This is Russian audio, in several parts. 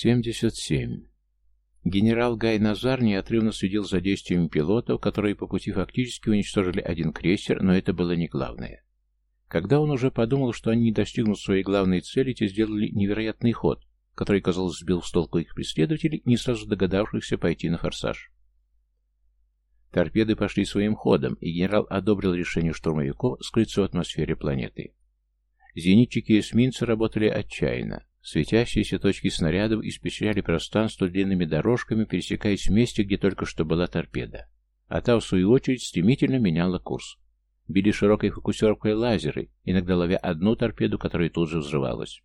77. Генерал Гай Назар неотрывно следил за действиями пилотов, которые по пути фактически уничтожили один крейсер, но это было не главное. Когда он уже подумал, что они не достигнут своей главной цели, те сделали невероятный ход, который, казалось, сбил с толку их преследователей, не сразу догадавшихся пойти на форсаж. Торпеды пошли своим ходом, и генерал одобрил решение штурмовиков скрыться в атмосфере планеты. Зенитчики и эсминцы работали отчаянно. Светящиеся точки снарядов испещряли пространство длинными дорожками, пересекаясь в месте, где только что была торпеда. А та, в свою очередь, стремительно меняла курс. Били широкой фокусеркой лазеры, иногда ловя одну торпеду, которая тут же взрывалась.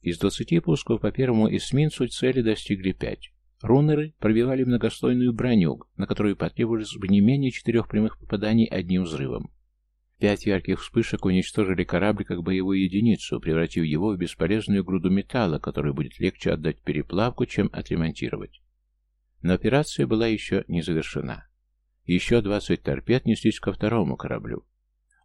Из двадцати пусков по первому эсминцу цели достигли пять. Рунеры пробивали многослойную броню, на которую потребовалось бы не менее четырех прямых попаданий одним взрывом. Пять ярких вспышек уничтожили корабль как боевую единицу, превратив его в бесполезную груду металла, которую будет легче отдать переплавку, чем отремонтировать. Но операция была еще не завершена. Еще двадцать торпед неслись ко второму кораблю.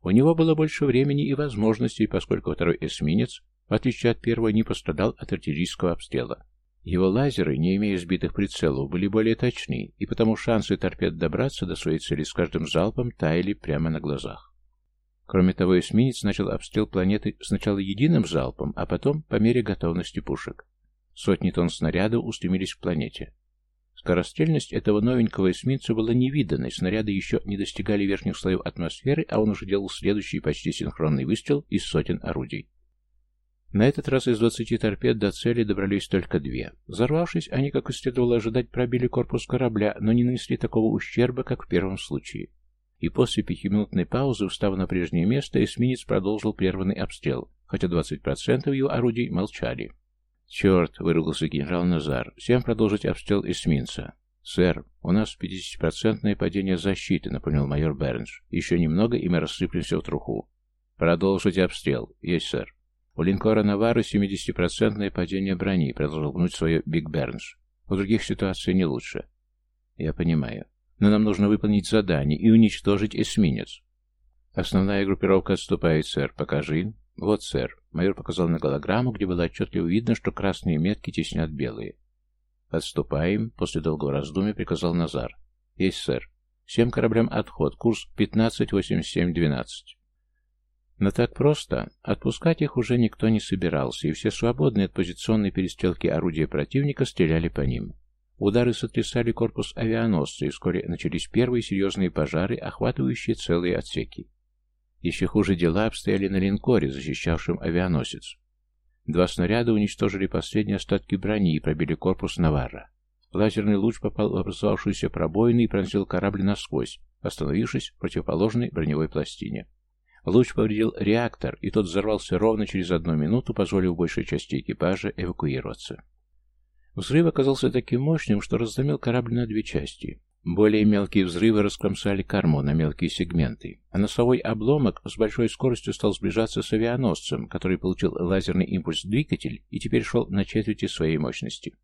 У него было больше времени и возможностей, поскольку второй эсминец, в отличие от первого, не пострадал от артиллерийского обстрела. Его лазеры, не имея сбитых прицелов, были более точны, и потому шансы торпед добраться до своей цели с каждым залпом таяли прямо на глазах. Кроме того, эсминец начал обстрел планеты сначала единым залпом, а потом по мере готовности пушек. Сотни тонн снарядов устремились к планете. Скорострельность этого новенького эсминца была невиданной, снаряды еще не достигали верхних слоев атмосферы, а он уже делал следующий почти синхронный выстрел из сотен орудий. На этот раз из двадцати торпед до цели добрались только две. Взорвавшись, они, как и следовало ожидать, пробили корпус корабля, но не нанесли такого ущерба, как в первом случае. И после пятиминутной паузы, встав на прежнее место, эсминец продолжил прерванный обстрел, хотя 20% его орудий молчали. «Черт!» — выругался генерал Назар. «Всем продолжить обстрел эсминца». «Сэр, у нас 50% падение защиты», — напомнил майор Бернш. «Еще немного, и мы рассыплемся в труху». «Продолжить обстрел». «Есть, сэр». У линкора Навару 70% падение брони, продолжил гнуть свое Биг Бернш. У других ситуация не лучше. Я понимаю. Но нам нужно выполнить задание и уничтожить эсминец. Основная группировка отступает, сэр. Покажи. Вот, сэр. Майор показал на голограмму, где было отчетливо видно, что красные метки теснят белые. «Отступаем», — после долгого раздумья приказал Назар. «Есть, сэр. Всем кораблям отход. Курс 1587-12». Но так просто отпускать их уже никто не собирался, и все свободные от позиционной перестрелки орудия противника стреляли по ним. Удары сотрясали корпус авианосца, и вскоре начались первые серьезные пожары, охватывающие целые отсеки. Еще хуже дела обстояли на линкоре, защищавшем авианосец. Два снаряда уничтожили последние остатки брони и пробили корпус Наварра. Лазерный луч попал в образовавшуюся пробоину и пронзил корабль насквозь, остановившись в противоположной броневой пластине. Луч повредил реактор, и тот взорвался ровно через одну минуту, позволив большей части экипажа эвакуироваться. Взрыв оказался таким мощным, что раздомил корабль на две части. Более мелкие взрывы раскромсали корму на мелкие сегменты, а носовой обломок с большой скоростью стал сближаться с авианосцем, который получил лазерный импульс-двигатель и теперь шел на четверти своей мощности.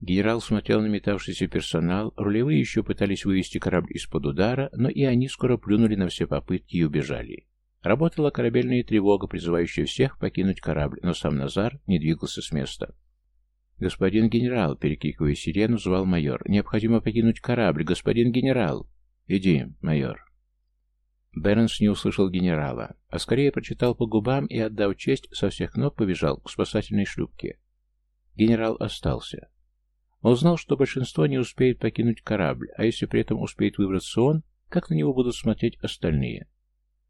Генерал смотрел на метавшийся персонал, рулевые еще пытались вывести корабль из-под удара, но и они скоро плюнули на все попытки и убежали. Работала корабельная тревога, призывающая всех покинуть корабль, но сам Назар не двигался с места. «Господин генерал», — перекрикивая сирену, звал майор, — «необходимо покинуть корабль, господин генерал!» «Иди, майор». Бернс не услышал генерала, а скорее прочитал по губам и, отдав честь, со всех ног побежал к спасательной шлюпке. Генерал остался. Он знал, что большинство не успеет покинуть корабль, а если при этом успеет выбраться он, как на него будут смотреть остальные?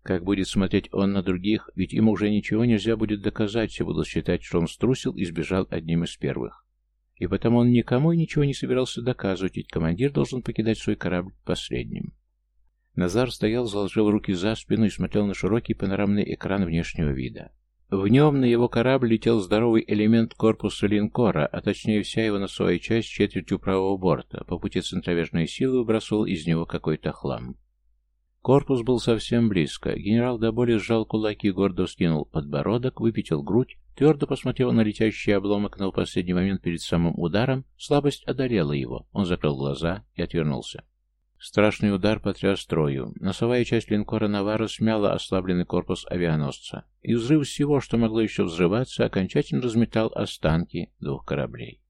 Как будет смотреть он на других, ведь ему уже ничего нельзя будет доказать, все будут считать, что он струсил и сбежал одним из первых. И потому он никому и ничего не собирался доказывать, ведь командир должен покидать свой корабль последним. Назар стоял, заложив руки за спину и смотрел на широкий панорамный экран внешнего вида. В нем на его корабль летел здоровый элемент корпуса линкора, а точнее вся его носовая часть четвертью правого борта. По пути центробежной силы выбрасывал из него какой-то хлам. Корпус был совсем близко. Генерал до боли сжал кулаки, гордо вскинул подбородок, выпятил грудь, твердо посмотрел на летящий обломок, но в последний момент перед самым ударом слабость одолела его. Он закрыл глаза и отвернулся. Страшный удар потряс строю. Носовая часть линкора «Навара» смяла ослабленный корпус авианосца, и взрыв всего, что могло еще взрываться, окончательно разметал останки двух кораблей.